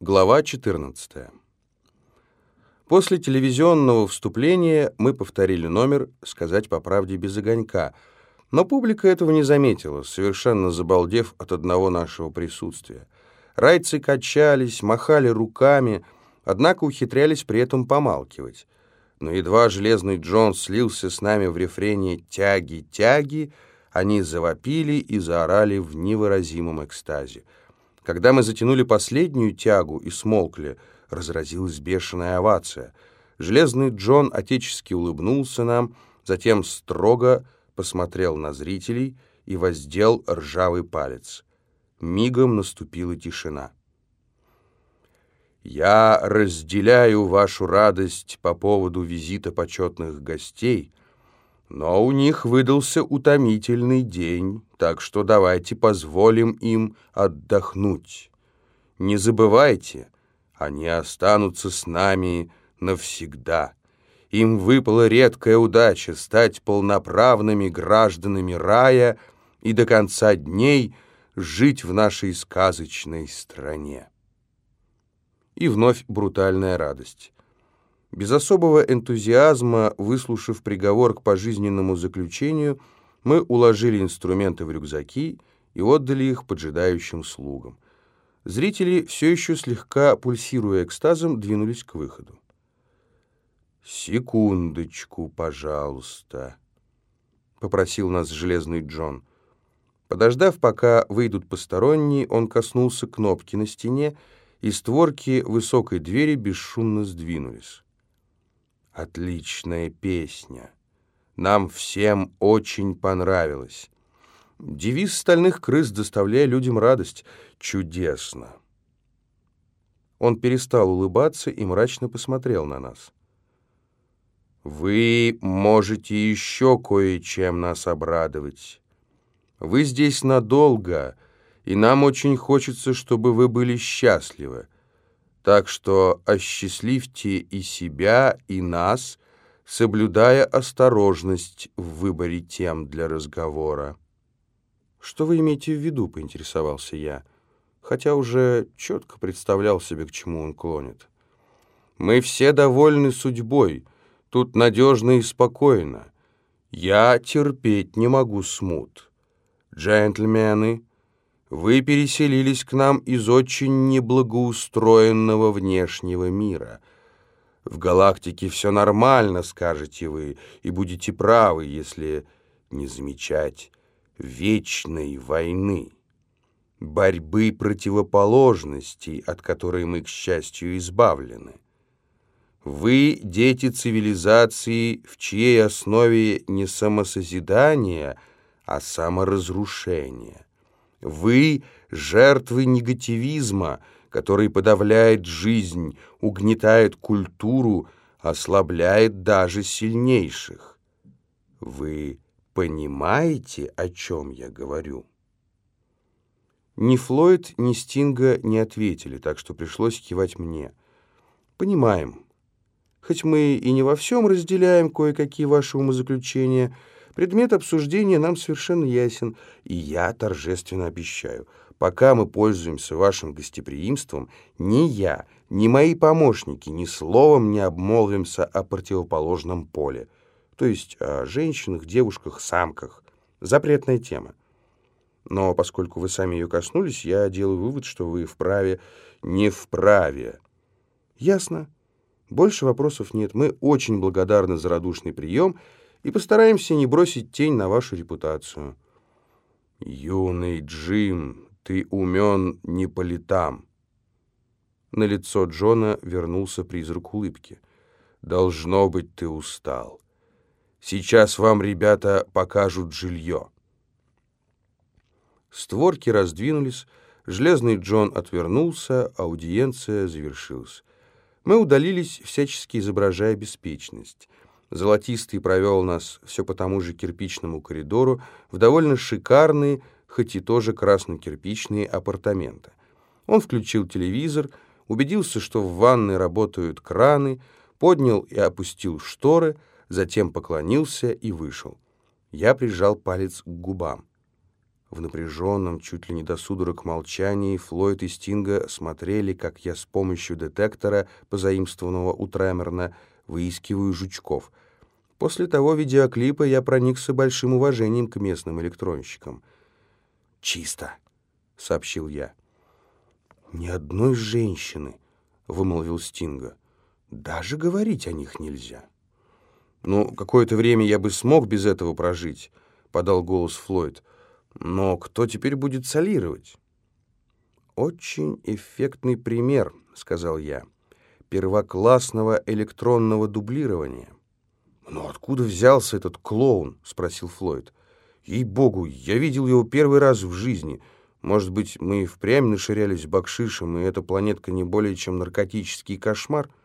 Глава 14. После телевизионного вступления мы повторили номер «Сказать по правде без огонька», но публика этого не заметила, совершенно забалдев от одного нашего присутствия. Райцы качались, махали руками, однако ухитрялись при этом помалкивать. Но едва Железный Джон слился с нами в рефрене «Тяги, тяги», они завопили и заорали в невыразимом экстазе. Когда мы затянули последнюю тягу и смолкли, разразилась бешеная овация. Железный Джон отечески улыбнулся нам, затем строго посмотрел на зрителей и воздел ржавый палец. Мигом наступила тишина. «Я разделяю вашу радость по поводу визита почетных гостей», но у них выдался утомительный день, так что давайте позволим им отдохнуть. Не забывайте, они останутся с нами навсегда. Им выпала редкая удача стать полноправными гражданами рая и до конца дней жить в нашей сказочной стране. И вновь брутальная радость. Без особого энтузиазма, выслушав приговор к пожизненному заключению, мы уложили инструменты в рюкзаки и отдали их поджидающим слугам. Зрители, все еще слегка пульсируя экстазом, двинулись к выходу. «Секундочку, пожалуйста», — попросил нас Железный Джон. Подождав, пока выйдут посторонние, он коснулся кнопки на стене, и створки высокой двери бесшумно сдвинулись. Отличная песня. Нам всем очень понравилось. Девиз стальных крыс, доставляя людям радость. Чудесно. Он перестал улыбаться и мрачно посмотрел на нас. «Вы можете еще кое-чем нас обрадовать. Вы здесь надолго, и нам очень хочется, чтобы вы были счастливы. Так что осчастливьте и себя, и нас, соблюдая осторожность в выборе тем для разговора. «Что вы имеете в виду?» — поинтересовался я, хотя уже четко представлял себе, к чему он клонит. «Мы все довольны судьбой, тут надежно и спокойно. Я терпеть не могу смут. Джентльмены, вы переселились к нам из очень неблагоустроенного внешнего мира. В галактике все нормально, скажете вы, и будете правы, если не замечать вечной войны, борьбы противоположностей, от которой мы, к счастью, избавлены. Вы — дети цивилизации, в чьей основе не самосозидание, а саморазрушение. Вы — жертвы негативизма, который подавляет жизнь, угнетает культуру, ослабляет даже сильнейших. Вы понимаете, о чем я говорю? Ни Флойд, ни Стинга не ответили, так что пришлось кивать мне. Понимаем. Хоть мы и не во всем разделяем кое-какие ваши умозаключения, — Предмет обсуждения нам совершенно ясен, и я торжественно обещаю, пока мы пользуемся вашим гостеприимством, ни я, ни мои помощники ни словом не обмолвимся о противоположном поле, то есть о женщинах, девушках, самках. Запретная тема. Но поскольку вы сами ее коснулись, я делаю вывод, что вы вправе, не вправе. Ясно. Больше вопросов нет. Мы очень благодарны за радушный прием и постараемся не бросить тень на вашу репутацию. Юный Джим, ты умен не по летам. На лицо Джона вернулся призрак улыбки. Должно быть, ты устал. Сейчас вам ребята покажут жилье. Створки раздвинулись, Железный Джон отвернулся, аудиенция завершилась. Мы удалились, всячески изображая беспечность. Золотистый провел нас все по тому же кирпичному коридору в довольно шикарные, хоть и тоже красно-кирпичные апартаменты. Он включил телевизор, убедился, что в ванной работают краны, поднял и опустил шторы, затем поклонился и вышел. Я прижал палец к губам. В напряженном, чуть ли не до судорог молчании, Флойд и Стинга смотрели, как я с помощью детектора, позаимствованного у Тремерна, выискиваю жучков. После того видеоклипа я проникся большим уважением к местным электронщикам. «Чисто», — сообщил я. «Ни одной женщины», — вымолвил Стинга. «Даже говорить о них нельзя». «Ну, какое-то время я бы смог без этого прожить», — подал голос Флойд. «Но кто теперь будет солировать?» «Очень эффектный пример», — сказал я, — «первоклассного электронного дублирования». «Но откуда взялся этот клоун?» — спросил Флойд. «Ей-богу, я видел его первый раз в жизни». Может быть, мы и впрямь наширялись бакшишем, и эта планетка не более чем наркотический кошмар —